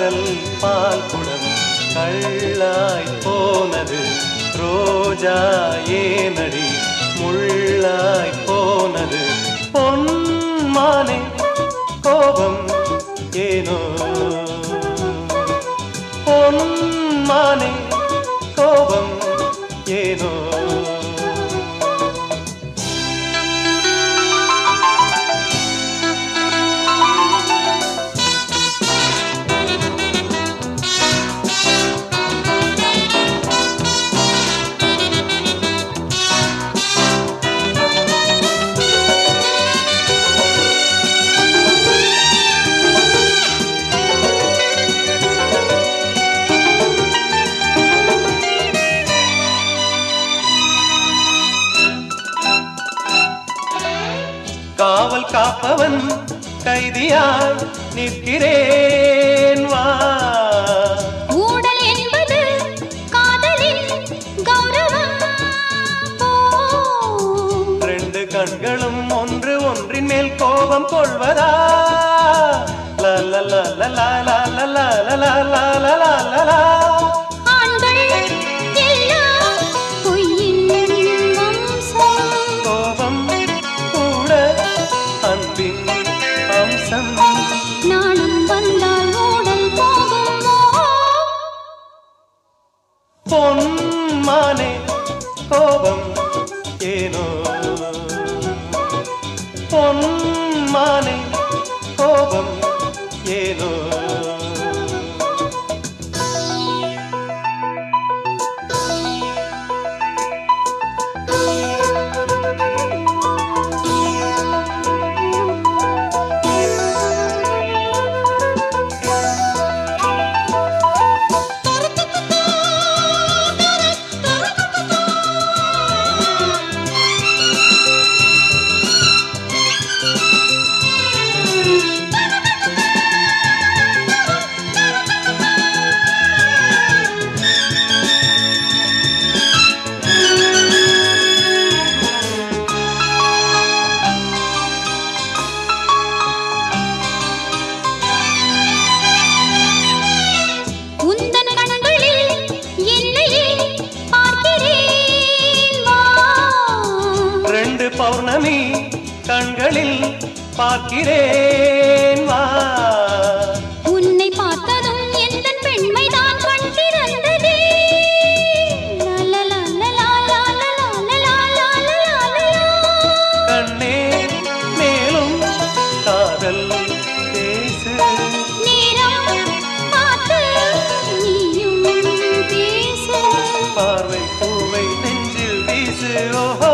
காதல் பால் குடம் கள்ளாய் போனது. ரோஜா ஏனடி முள்ளாய் போனது. பொன்மானே கோபம் ஏனோ? பொன்மானே காப்பவன் கைதியாய் நிற்கிறேன் வா ஊடல் என்பது காதலின் கௌரவம் ரெண்டு கண்களும் ஒன்று ஒன்றின் மேல் கோபம் கொள்வதா லா லா லா லா லா லா லா பொன்மானே கோபம் ஏனோ? பொன்மானே கோபம் ஏனோ? பார்க்கிறேன் வா. உன்னை பார்த்ததும் எந்த பெண்மை தான் கண்டிருந்தது? கண்ணே மேலும் காதல் பார்வை பூவை நெஞ்சில் வீசு. ஓஹோ.